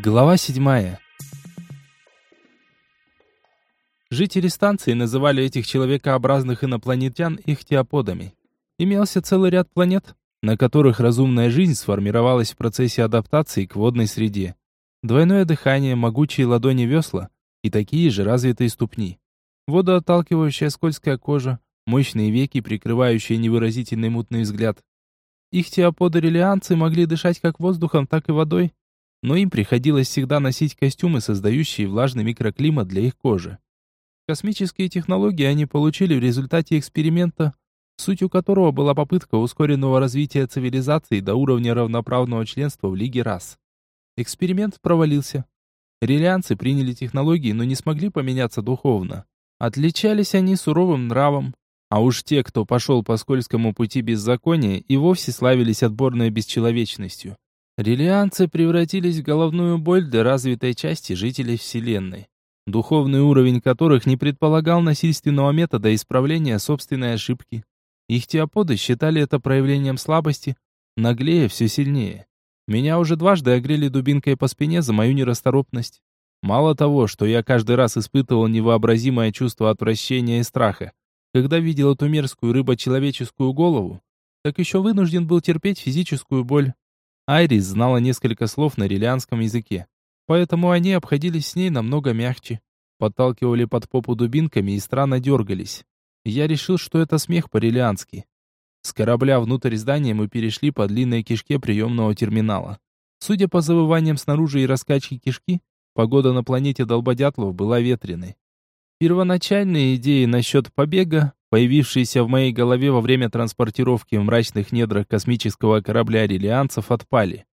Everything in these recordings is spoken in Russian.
Глава седьмая. Жители станции называли этих человекообразных инопланетян ихтиоподами. Имелся целый ряд планет, на которых разумная жизнь сформировалась в процессе адаптации к водной среде. Двойное дыхание, могучие ладони весла и такие же развитые ступни. Водоотталкивающая скользкая кожа, мощные веки, прикрывающие невыразительный мутный взгляд. Ихтиоподы-релианцы могли дышать как воздухом, так и водой, но им приходилось всегда носить костюмы, создающие влажный микроклимат для их кожи. Космические технологии они получили в результате эксперимента, сутью которого была попытка ускоренного развития цивилизации до уровня равноправного членства в Лиге рас. Эксперимент провалился. Релианцы приняли технологии, но не смогли поменяться духовно. Отличались они суровым нравом, а уж те, кто пошел по скользкому пути беззакония, и вовсе славились отборной бесчеловечностью. Релианцы превратились в головную боль для развитой части жителей Вселенной, духовный уровень которых не предполагал насильственного метода исправления собственной ошибки. Их теоподы считали это проявлением слабости, наглее все сильнее. Меня уже дважды огрели дубинкой по спине за мою нерасторопность. Мало того, что я каждый раз испытывал невообразимое чувство отвращения и страха, когда видел эту мерзкую рыбочеловеческую голову, так еще вынужден был терпеть физическую боль. Айрис знала несколько слов на релианском языке, поэтому они обходились с ней намного мягче. Подталкивали под попу дубинками и странно дергались. Я решил, что это смех по-релиански. С корабля внутрь здания мы перешли по длинной кишке приемного терминала. Судя по завываниям снаружи и раскачке кишки, погода на планете Долбодятлов была ветреной. Первоначальные идеи насчет побега появившиеся в моей голове во время транспортировки в мрачных недрах космического корабля релианцев, отпали.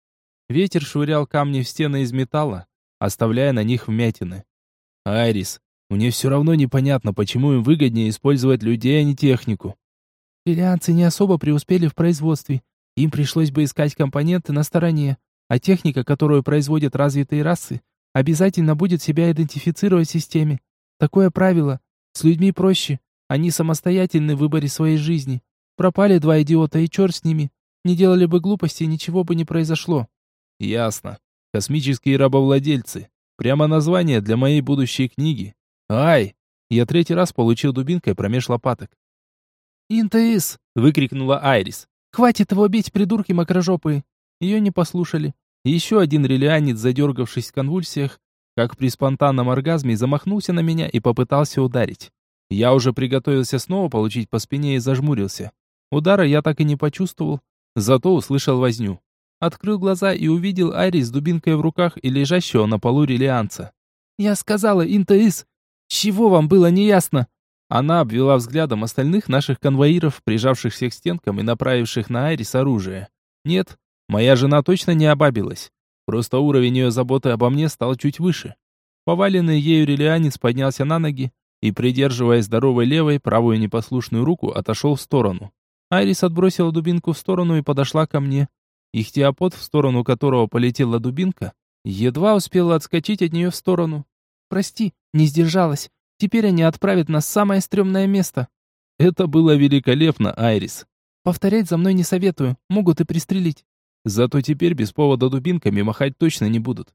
Ветер швырял камни в стены из металла, оставляя на них вмятины. «Айрис, мне все равно непонятно, почему им выгоднее использовать людей, а не технику». «Релианцы не особо преуспели в производстве. Им пришлось бы искать компоненты на стороне, а техника, которую производят развитые расы, обязательно будет себя идентифицировать в системе. Такое правило. С людьми проще. Они самостоятельны в выборе своей жизни. Пропали два идиота, и черт с ними. Не делали бы глупости, ничего бы не произошло. Ясно. Космические рабовладельцы. Прямо название для моей будущей книги. Ай! Я третий раз получил дубинкой промеж лопаток. «Интеис!» — выкрикнула Айрис. «Хватит его бить, придурки мокрожопые!» Ее не послушали. Еще один релианец, задергавшись в конвульсиях, как при спонтанном оргазме, замахнулся на меня и попытался ударить. Я уже приготовился снова получить по спине и зажмурился. Удара я так и не почувствовал, зато услышал возню. Открыл глаза и увидел Ари с дубинкой в руках и лежащего на полу релианца. «Я сказала, Интаис, чего вам было неясно?» Она обвела взглядом остальных наших конвоиров, прижавшихся к стенкам и направивших на Айрис оружие. «Нет, моя жена точно не обабилась. Просто уровень ее заботы обо мне стал чуть выше». Поваленный ею релианец поднялся на ноги, и, придерживая здоровой левой, правую непослушную руку, отошел в сторону. Айрис отбросила дубинку в сторону и подошла ко мне. Ихтиопод, в сторону которого полетела дубинка, едва успела отскочить от нее в сторону. «Прости, не сдержалась. Теперь они отправят нас в самое стрёмное место». Это было великолепно, Айрис. Повторять за мной не советую, могут и пристрелить. Зато теперь без повода дубинками махать точно не будут.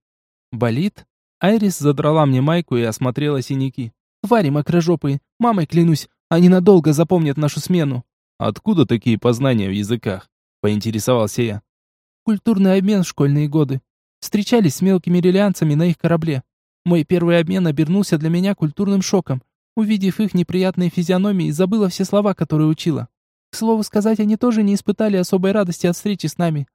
Болит? Айрис задрала мне майку и осмотрела синяки. Твари мокрожопые, мамой клянусь, они надолго запомнят нашу смену. Откуда такие познания в языках? Поинтересовался я. Культурный обмен в школьные годы. Встречались с мелкими релианцами на их корабле. Мой первый обмен обернулся для меня культурным шоком. Увидев их неприятные физиономии, забыла все слова, которые учила. К слову сказать, они тоже не испытали особой радости от встречи с нами.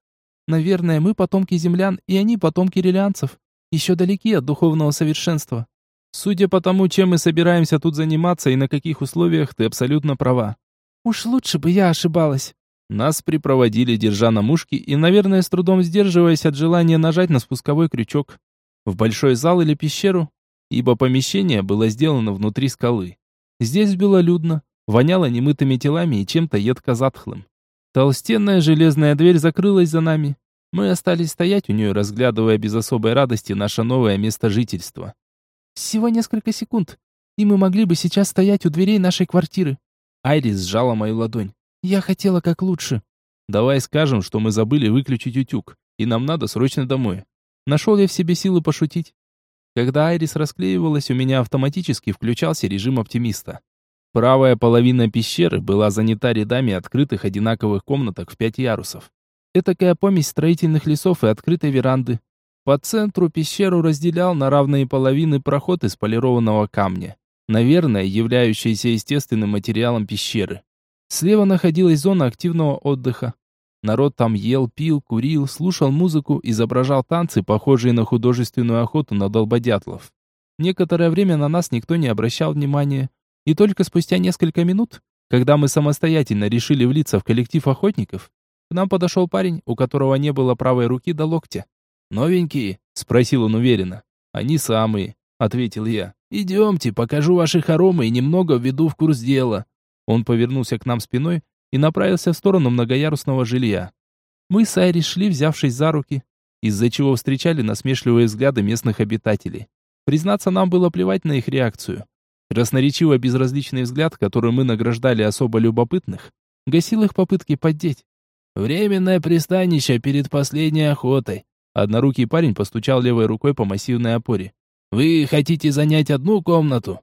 Наверное, мы потомки землян, и они потомки релианцев. Еще далеки от духовного совершенства. Судя по тому, чем мы собираемся тут заниматься и на каких условиях, ты абсолютно права. Уж лучше бы я ошибалась. Нас припроводили, держа на мушке и, наверное, с трудом сдерживаясь от желания нажать на спусковой крючок. В большой зал или пещеру, ибо помещение было сделано внутри скалы. Здесь было людно, воняло немытыми телами и чем-то едко-затхлым. Толстенная железная дверь закрылась за нами. Мы остались стоять у нее, разглядывая без особой радости наше новое место жительства. Всего несколько секунд, и мы могли бы сейчас стоять у дверей нашей квартиры. Айрис сжала мою ладонь. Я хотела как лучше. Давай скажем, что мы забыли выключить утюг, и нам надо срочно домой. Нашел я в себе силы пошутить. Когда Айрис расклеивалась, у меня автоматически включался режим оптимиста. Правая половина пещеры была занята рядами открытых одинаковых комнаток в пять ярусов. Этакая помесь строительных лесов и открытой веранды. По центру пещеру разделял на равные половины проход из полированного камня, наверное, являющийся естественным материалом пещеры. Слева находилась зона активного отдыха. Народ там ел, пил, курил, слушал музыку, изображал танцы, похожие на художественную охоту на долбодятлов. Некоторое время на нас никто не обращал внимания, и только спустя несколько минут, когда мы самостоятельно решили влиться в коллектив охотников, к нам подошел парень, у которого не было правой руки до локтя. «Новенькие?» — спросил он уверенно. «Они самые», — ответил я. «Идемте, покажу ваши хоромы и немного введу в курс дела». Он повернулся к нам спиной и направился в сторону многоярусного жилья. Мы с Айрис шли, взявшись за руки, из-за чего встречали насмешливые взгляды местных обитателей. Признаться, нам было плевать на их реакцию. Красноречиво безразличный взгляд, который мы награждали особо любопытных, гасил их попытки поддеть. «Временное пристанище перед последней охотой», Однорукий парень постучал левой рукой по массивной опоре. «Вы хотите занять одну комнату?»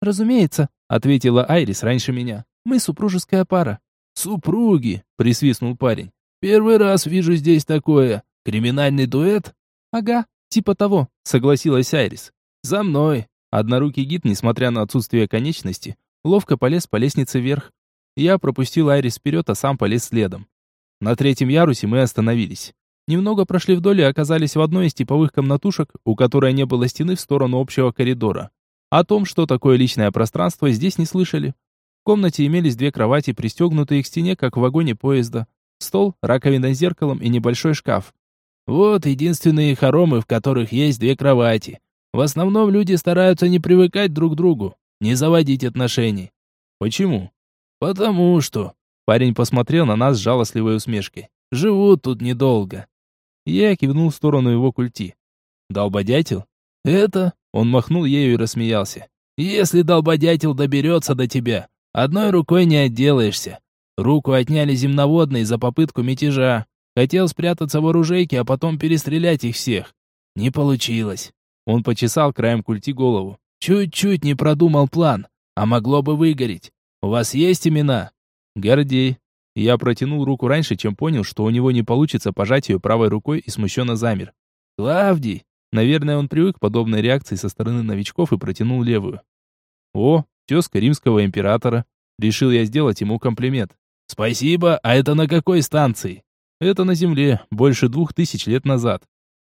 «Разумеется», — ответила Айрис раньше меня. «Мы супружеская пара». «Супруги», — присвистнул парень. «Первый раз вижу здесь такое. Криминальный дуэт?» «Ага, типа того», — согласилась Айрис. «За мной». Однорукий гид, несмотря на отсутствие конечности, ловко полез по лестнице вверх. Я пропустил Айрис вперед, а сам полез следом. На третьем ярусе мы остановились. Немного прошли вдоль и оказались в одной из типовых комнатушек, у которой не было стены в сторону общего коридора. О том, что такое личное пространство, здесь не слышали. В комнате имелись две кровати, пристегнутые к стене, как в вагоне поезда. Стол, раковина с зеркалом и небольшой шкаф. Вот единственные хоромы, в которых есть две кровати. В основном люди стараются не привыкать друг к другу, не заводить отношений. Почему? Потому что... Парень посмотрел на нас с жалостливой усмешкой. Живут тут недолго. Я кивнул в сторону его культи. «Долбодятел?» «Это...» Он махнул ею и рассмеялся. «Если долбодятел доберется до тебя, одной рукой не отделаешься. Руку отняли земноводные за попытку мятежа. Хотел спрятаться в оружейке, а потом перестрелять их всех. Не получилось». Он почесал краем культи голову. «Чуть-чуть не продумал план, а могло бы выгореть. У вас есть имена?» «Гордей», я протянул руку раньше, чем понял, что у него не получится пожать ее правой рукой и смущенно замер. «Клавдий!» Наверное, он привык к подобной реакции со стороны новичков и протянул левую. «О, тезка римского императора!» Решил я сделать ему комплимент. «Спасибо, а это на какой станции?» «Это на Земле, больше двух тысяч лет назад».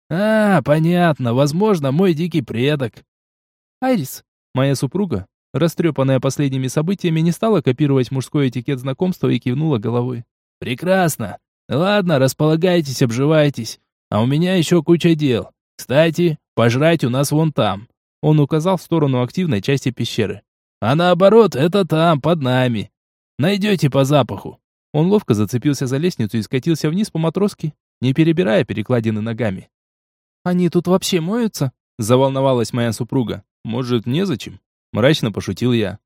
«А, понятно, возможно, мой дикий предок». «Айрис, моя супруга, Растрепанная последними событиями не стала копировать мужской этикет знакомства и кивнула головой. «Прекрасно. Ладно, располагайтесь, обживайтесь. А у меня еще куча дел. Кстати, пожрать у нас вон там». Он указал в сторону активной части пещеры. «А наоборот, это там, под нами. Найдете по запаху». Он ловко зацепился за лестницу и скатился вниз по матроске, не перебирая перекладины ногами. «Они тут вообще моются?» Заволновалась моя супруга. «Может, незачем?» Мрачно пошутил я.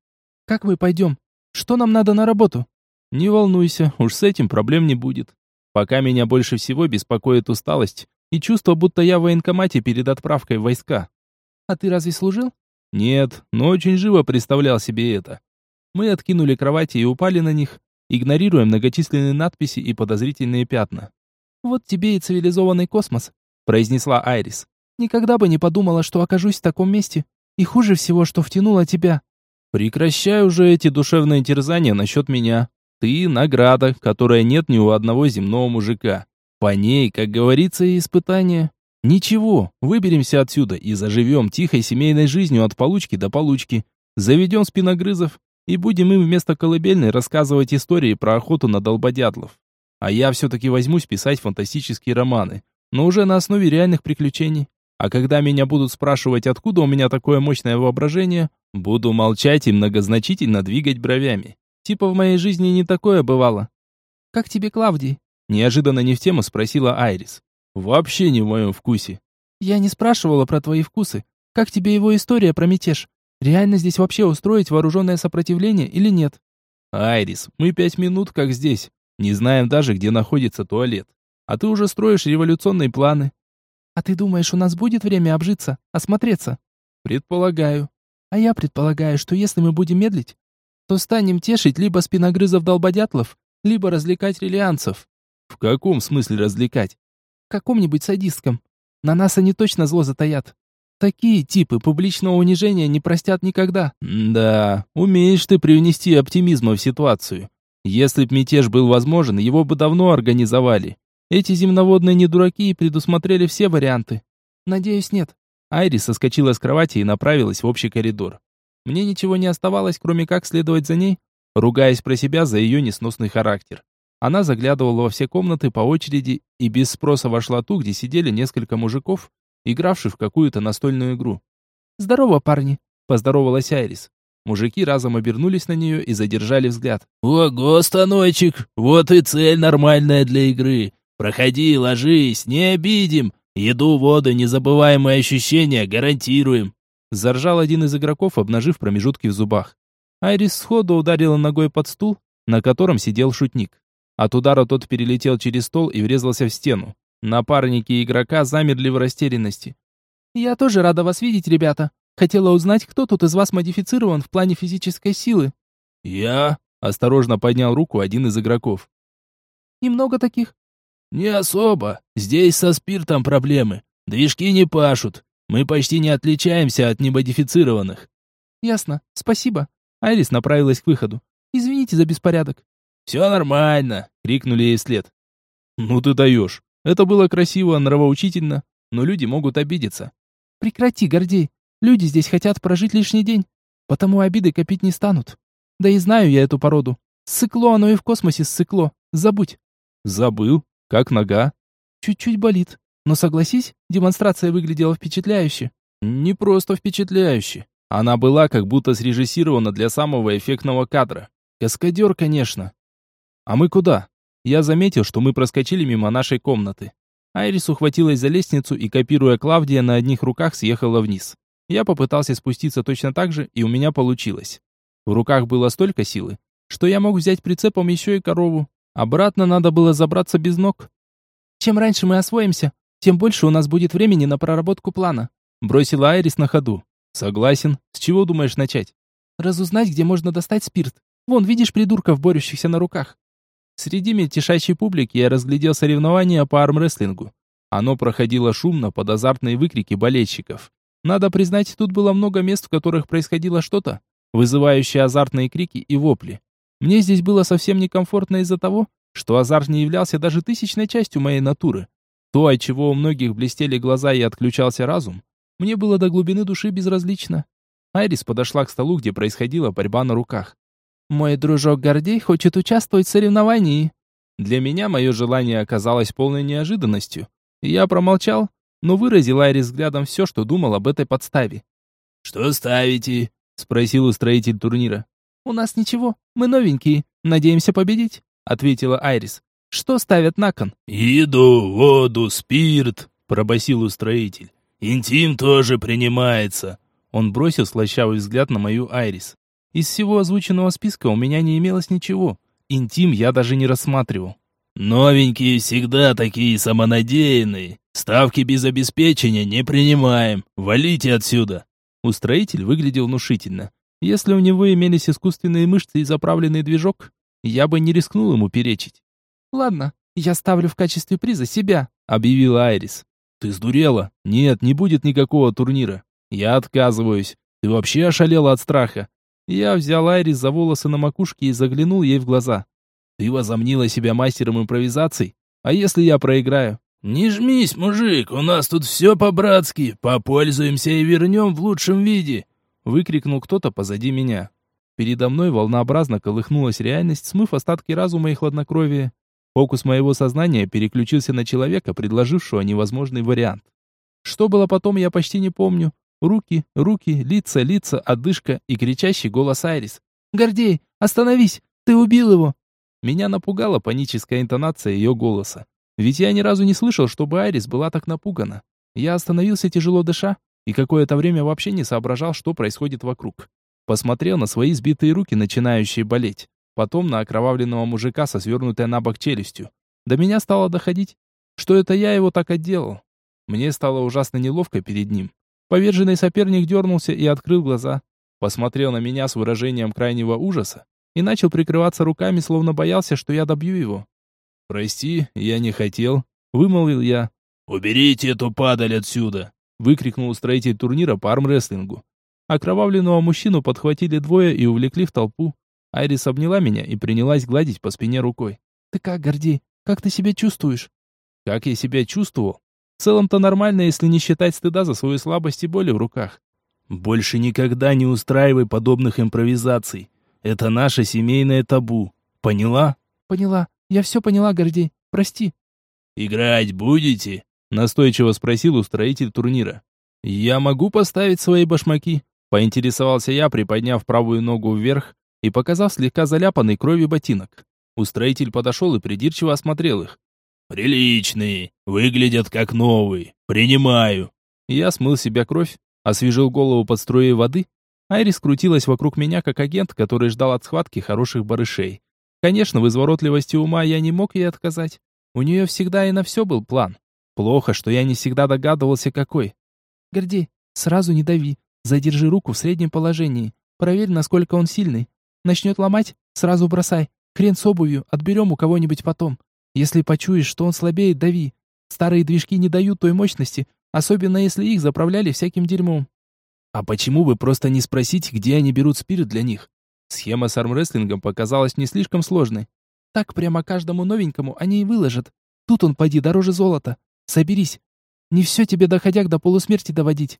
«Как мы пойдем? Что нам надо на работу?» «Не волнуйся, уж с этим проблем не будет. Пока меня больше всего беспокоит усталость и чувство, будто я в военкомате перед отправкой в войска». «А ты разве служил?» «Нет, но очень живо представлял себе это». Мы откинули кровати и упали на них, игнорируя многочисленные надписи и подозрительные пятна. «Вот тебе и цивилизованный космос», — произнесла Айрис. «Никогда бы не подумала, что окажусь в таком месте. И хуже всего, что втянула тебя. Прекращай уже эти душевные терзания насчет меня. Ты — награда, которая нет ни у одного земного мужика. По ней, как говорится, и испытание. Ничего, выберемся отсюда и заживем тихой семейной жизнью от получки до получки. Заведем спиногрызов и будем им вместо колыбельной рассказывать истории про охоту на долбодятлов. А я все-таки возьмусь писать фантастические романы, но уже на основе реальных приключений. А когда меня будут спрашивать, откуда у меня такое мощное воображение, буду молчать и многозначительно двигать бровями. Типа в моей жизни не такое бывало. «Как тебе Клавдий?» Неожиданно не в тему спросила Айрис. «Вообще не в моем вкусе». «Я не спрашивала про твои вкусы. Как тебе его история про мятеж? Реально здесь вообще устроить вооруженное сопротивление или нет?» «Айрис, мы пять минут как здесь. Не знаем даже, где находится туалет. А ты уже строишь революционные планы. А ты думаешь, у нас будет время обжиться, осмотреться? Предполагаю. А я предполагаю, что если мы будем медлить, то станем тешить либо спиногрызов-долбодятлов, либо развлекать релианцев. В каком смысле развлекать? В каком-нибудь садистском. На нас они точно зло затаят. Такие типы публичного унижения не простят никогда. Да, умеешь ты привнести оптимизма в ситуацию. Если б мятеж был возможен, его бы давно организовали. Эти земноводные не дураки и предусмотрели все варианты. Надеюсь, нет. Айрис соскочила с кровати и направилась в общий коридор. Мне ничего не оставалось, кроме как следовать за ней, ругаясь про себя за ее несносный характер. Она заглядывала во все комнаты по очереди и без спроса вошла ту, где сидели несколько мужиков, игравших в какую-то настольную игру. «Здорово, парни!» – поздоровалась Айрис. Мужики разом обернулись на нее и задержали взгляд. «Ого, станочек! Вот и цель нормальная для игры! Проходи, ложись, не обидим! Еду, воду, незабываемые ощущения гарантируем!» Заржал один из игроков, обнажив промежутки в зубах. Айрис сходу ударила ногой под стул, на котором сидел шутник. От удара тот перелетел через стол и врезался в стену. Напарники игрока замерли в растерянности. «Я тоже рада вас видеть, ребята. Хотела узнать, кто тут из вас модифицирован в плане физической силы». «Я?» – осторожно поднял руку один из игроков. «Немного таких?» «Не особо. Здесь со спиртом проблемы. Движки не пашут. Мы почти не отличаемся от немодифицированных». «Ясно. Спасибо». Айрис направилась к выходу. «Извините за беспорядок». «Все нормально!» — крикнули ей вслед. «Ну ты даешь! Это было красиво, нравоучительно, но люди могут обидеться». «Прекрати, Гордей! Люди здесь хотят прожить лишний день, потому обиды копить не станут. Да и знаю я эту породу. Ссыкло оно и в космосе ссыкло. Забудь». «Забыл? Как нога?» «Чуть-чуть болит. Но согласись, демонстрация выглядела впечатляюще». «Не просто впечатляюще. Она была как будто срежиссирована для самого эффектного кадра. Каскадер, конечно, «А мы куда?» Я заметил, что мы проскочили мимо нашей комнаты. Айрис ухватилась за лестницу и, копируя Клавдия, на одних руках съехала вниз. Я попытался спуститься точно так же, и у меня получилось. В руках было столько силы, что я мог взять прицепом еще и корову. Обратно надо было забраться без ног. «Чем раньше мы освоимся, тем больше у нас будет времени на проработку плана», бросила Айрис на ходу. «Согласен. С чего думаешь начать?» «Разузнать, где можно достать спирт. Вон, видишь придурков, борющихся на руках? Среди мельтешащей публики я разглядел соревнования по армрестлингу. Оно проходило шумно под азартные выкрики болельщиков. Надо признать, тут было много мест, в которых происходило что-то, вызывающее азартные крики и вопли. Мне здесь было совсем некомфортно из-за того, что азарт не являлся даже тысячной частью моей натуры. То, от чего у многих блестели глаза и отключался разум, мне было до глубины души безразлично. Айрис подошла к столу, где происходила борьба на руках. Мой дружок Гордей хочет участвовать в соревновании. Для меня мое желание оказалось полной неожиданностью. Я промолчал, но выразил Айрис взглядом все, что думал об этой подставе. «Что ставите?» — спросил устроитель турнира. «У нас ничего, мы новенькие, надеемся победить», — ответила Айрис. «Что ставят на кон?» «Еду, воду, спирт», — пробасил устроитель. «Интим тоже принимается». Он бросил слащавый взгляд на мою Айрис. Из всего озвученного списка у меня не имелось ничего. Интим я даже не рассматривал. «Новенькие всегда такие самонадеянные. Ставки без обеспечения не принимаем. Валите отсюда!» Устроитель выглядел внушительно. Если у него имелись искусственные мышцы и заправленный движок, я бы не рискнул ему перечить. «Ладно, я ставлю в качестве приза себя», — объявила Айрис. «Ты сдурела? Нет, не будет никакого турнира. Я отказываюсь. Ты вообще ошалела от страха. Я взял Айрис за волосы на макушке и заглянул ей в глаза. «Ты возомнила себя мастером импровизаций? А если я проиграю?» «Не жмись, мужик, у нас тут все по-братски. Попользуемся и вернем в лучшем виде!» Выкрикнул кто-то позади меня. Передо мной волнообразно колыхнулась реальность, смыв остатки разума и хладнокровия. Фокус моего сознания переключился на человека, предложившего невозможный вариант. Что было потом, я почти не помню, Руки, руки, лица, лица, одышка и кричащий голос Айрис. «Гордей, остановись! Ты убил его!» Меня напугала паническая интонация ее голоса. Ведь я ни разу не слышал, чтобы Айрис была так напугана. Я остановился тяжело дыша и какое-то время вообще не соображал, что происходит вокруг. Посмотрел на свои сбитые руки, начинающие болеть. Потом на окровавленного мужика со свернутой на бок челюстью. До меня стало доходить, что это я его так отделал. Мне стало ужасно неловко перед ним. Поверженный соперник дернулся и открыл глаза. Посмотрел на меня с выражением крайнего ужаса и начал прикрываться руками, словно боялся, что я добью его. «Прости, я не хотел», — вымолвил я. «Уберите эту падаль отсюда!» — выкрикнул строитель турнира по армрестлингу. Окровавленного мужчину подхватили двое и увлекли в толпу. Айрис обняла меня и принялась гладить по спине рукой. «Ты как, Гордей? Как ты себя чувствуешь?» «Как я себя чувствовал? В целом-то нормально, если не считать стыда за свою слабость и боли в руках. Больше никогда не устраивай подобных импровизаций. Это наше семейное табу. Поняла? Поняла. Я все поняла, Гордей. Прости. Играть будете? Настойчиво спросил устроитель турнира. Я могу поставить свои башмаки? Поинтересовался я, приподняв правую ногу вверх и показав слегка заляпанный кровью ботинок. Устроитель подошел и придирчиво осмотрел их. «Приличные, выглядят как новые. Принимаю». Я смыл себя кровь, освежил голову под струей воды Айрис крутилась вокруг меня, как агент, который ждал от схватки хороших барышей. Конечно, в изворотливости ума я не мог ей отказать. У нее всегда и на все был план. Плохо, что я не всегда догадывался, какой. «Гордей, сразу не дави. Задержи руку в среднем положении. Проверь, насколько он сильный. Начнет ломать, сразу бросай. Хрен с обувью, отберем у кого-нибудь потом. Если почуешь, что он слабеет, дави. Старые движки не дают той мощности, особенно если их заправляли всяким дерьмом. А почему бы просто не спросить, где они берут спирт для них? Схема с армрестлингом показалась не слишком сложной. Так прямо каждому новенькому они и выложат. Тут он поди дороже золота. Соберись. Не все тебе доходяг до полусмерти доводить.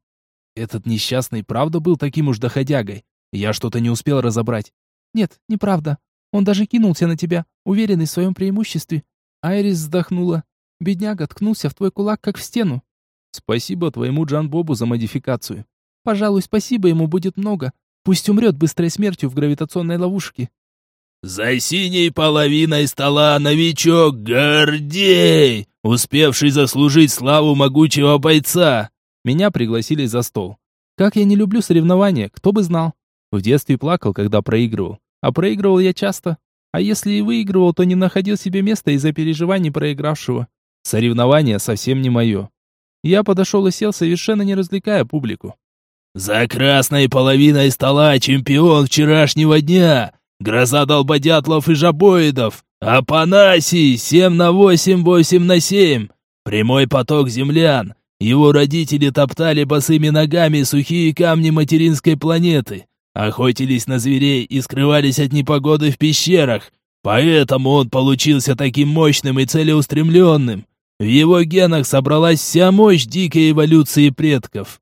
Этот несчастный правда был таким уж доходягой. Я что-то не успел разобрать. Нет, неправда. Он даже кинулся на тебя, уверенный в своем преимуществе. Айрис вздохнула. Бедняга ткнулся в твой кулак, как в стену. Спасибо твоему Джан Бобу за модификацию. Пожалуй, спасибо ему будет много. Пусть умрет быстрой смертью в гравитационной ловушке. «За синей половиной стола новичок Гордей, успевший заслужить славу могучего бойца!» Меня пригласили за стол. Как я не люблю соревнования, кто бы знал. В детстве плакал, когда проигрывал. А проигрывал я часто. А если и выигрывал, то не находил себе места из-за переживаний проигравшего. Соревнования совсем не мое. Я подошел и сел, совершенно не развлекая публику. За красной половиной стола чемпион вчерашнего дня, гроза долбодятлов и жабоидов, Апанасий, 7 на 8, 8 на 7, прямой поток землян. Его родители топтали босыми ногами сухие камни материнской планеты, охотились на зверей и скрывались от непогоды в пещерах, поэтому он получился таким мощным и целеустремленным. В его генах собралась вся мощь дикой эволюции предков.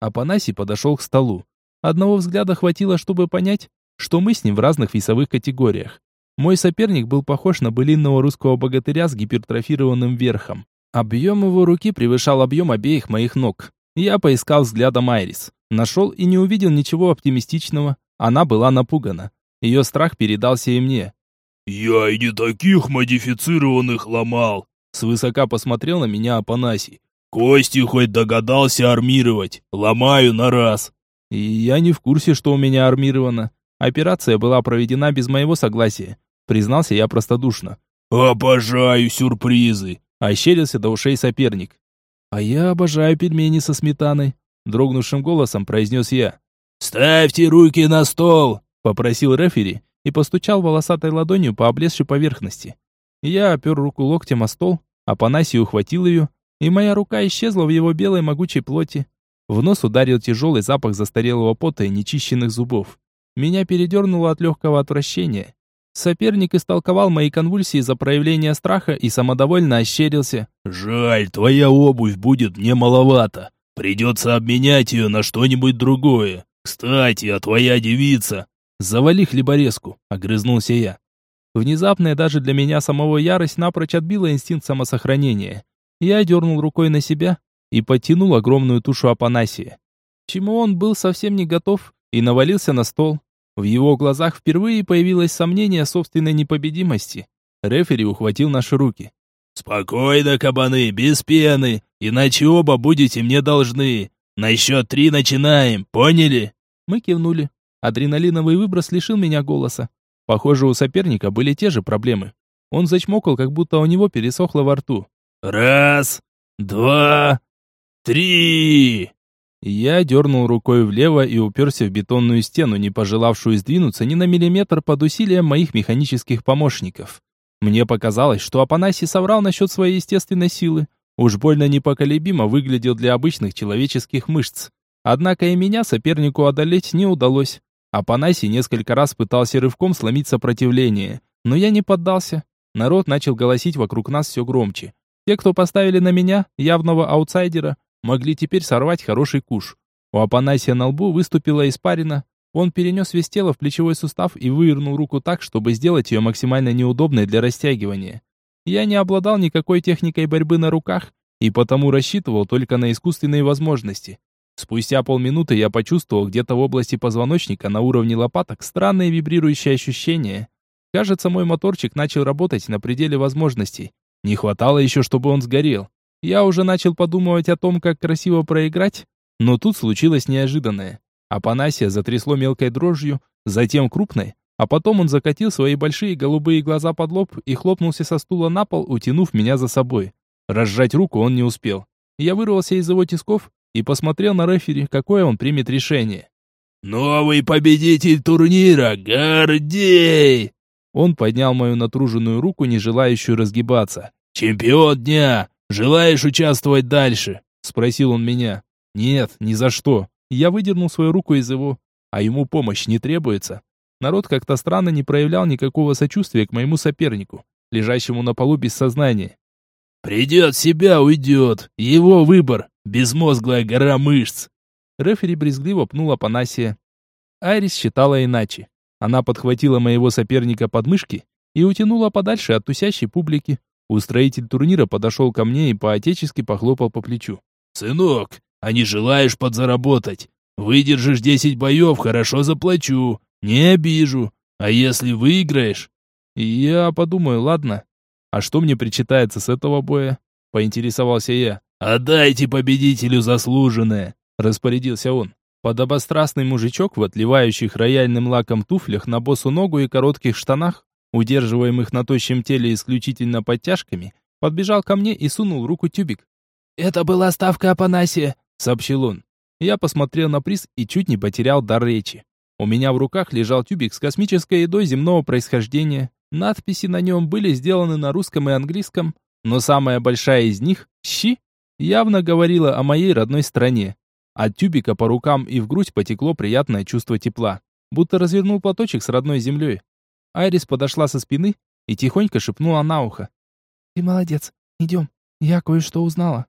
Апанасий подошел к столу. Одного взгляда хватило, чтобы понять, что мы с ним в разных весовых категориях. Мой соперник был похож на былинного русского богатыря с гипертрофированным верхом. Объем его руки превышал объем обеих моих ног. Я поискал взглядом Айрис. Нашел и не увидел ничего оптимистичного. Она была напугана. Ее страх передался и мне. «Я и не таких модифицированных ломал!» Свысока посмотрел на меня Апанасий. Кости хоть догадался армировать. Ломаю на раз. И я не в курсе, что у меня армировано. Операция была проведена без моего согласия. Признался я простодушно. «Обожаю сюрпризы!» Ощерился до ушей соперник. «А я обожаю пельмени со сметаной», дрогнувшим голосом произнес я. «Ставьте руки на стол!» попросил рефери и постучал волосатой ладонью по облезшей поверхности. Я опер руку локтем о стол, а Панасий ухватил ее, и моя рука исчезла в его белой могучей плоти. В нос ударил тяжелый запах застарелого пота и нечищенных зубов. Меня передернуло от легкого отвращения. Соперник истолковал мои конвульсии за проявление страха и самодовольно ощерился. «Жаль, твоя обувь будет мне маловато. Придется обменять ее на что-нибудь другое. Кстати, а твоя девица...» «Завали хлеборезку», — огрызнулся я. Внезапная даже для меня самого ярость напрочь отбила инстинкт самосохранения. Я дернул рукой на себя и потянул огромную тушу Апанасия. Чему он был совсем не готов и навалился на стол. В его глазах впервые появилось сомнение собственной непобедимости. Рефери ухватил наши руки. «Спокойно, кабаны, без пены, иначе оба будете мне должны. На счет три начинаем, поняли?» Мы кивнули. Адреналиновый выброс лишил меня голоса. Похоже, у соперника были те же проблемы. Он зачмокал, как будто у него пересохло во рту. Раз, два, три!» Я дернул рукой влево и уперся в бетонную стену, не пожелавшую сдвинуться ни на миллиметр под усилием моих механических помощников. Мне показалось, что Апанасий соврал насчет своей естественной силы. Уж больно непоколебимо выглядел для обычных человеческих мышц. Однако и меня сопернику одолеть не удалось. Апанасий несколько раз пытался рывком сломить сопротивление, но я не поддался. Народ начал голосить вокруг нас все громче. Те, кто поставили на меня, явного аутсайдера, могли теперь сорвать хороший куш. У Апанасия на лбу выступила испарина. Он перенес вес тело в плечевой сустав и вывернул руку так, чтобы сделать ее максимально неудобной для растягивания. Я не обладал никакой техникой борьбы на руках и потому рассчитывал только на искусственные возможности. Спустя полминуты я почувствовал где-то в области позвоночника на уровне лопаток странные вибрирующие ощущения. Кажется, мой моторчик начал работать на пределе возможностей. Не хватало еще, чтобы он сгорел. Я уже начал подумывать о том, как красиво проиграть, но тут случилось неожиданное. Апанасия затрясло мелкой дрожью, затем крупной, а потом он закатил свои большие голубые глаза под лоб и хлопнулся со стула на пол, утянув меня за собой. Разжать руку он не успел. Я вырвался из его тисков и посмотрел на рефери, какое он примет решение. «Новый победитель турнира, Гордей!» Он поднял мою натруженную руку, не желающую разгибаться. «Чемпион дня! Желаешь участвовать дальше?» Спросил он меня. «Нет, ни за что». Я выдернул свою руку из его. А ему помощь не требуется. Народ как-то странно не проявлял никакого сочувствия к моему сопернику, лежащему на полу без сознания. «Придет себя, уйдет. Его выбор. Безмозглая гора мышц». Рефери брезгливо пнула Панасия. Айрис считала иначе. Она подхватила моего соперника под мышки и утянула подальше от тусящей публики. Устроитель турнира подошел ко мне и по-отечески похлопал по плечу. «Сынок, а не желаешь подзаработать? Выдержишь десять боев, хорошо заплачу, не обижу. А если выиграешь?» «Я подумаю, ладно. А что мне причитается с этого боя?» Поинтересовался я. «Отдайте победителю заслуженное!» Распорядился он. Подобострастный мужичок в отливающих рояльным лаком туфлях на босу ногу и коротких штанах удерживаемых на тощем теле исключительно подтяжками, подбежал ко мне и сунул в руку тюбик. «Это была ставка Апанасия», — сообщил он. Я посмотрел на приз и чуть не потерял дар речи. У меня в руках лежал тюбик с космической едой земного происхождения. Надписи на нем были сделаны на русском и английском, но самая большая из них, «Щи», явно говорила о моей родной стране. От тюбика по рукам и в грудь потекло приятное чувство тепла, будто развернул платочек с родной землей. Айрис подошла со спины и тихонько шепнула на ухо. «Ты молодец. Идем. Я кое-что узнала».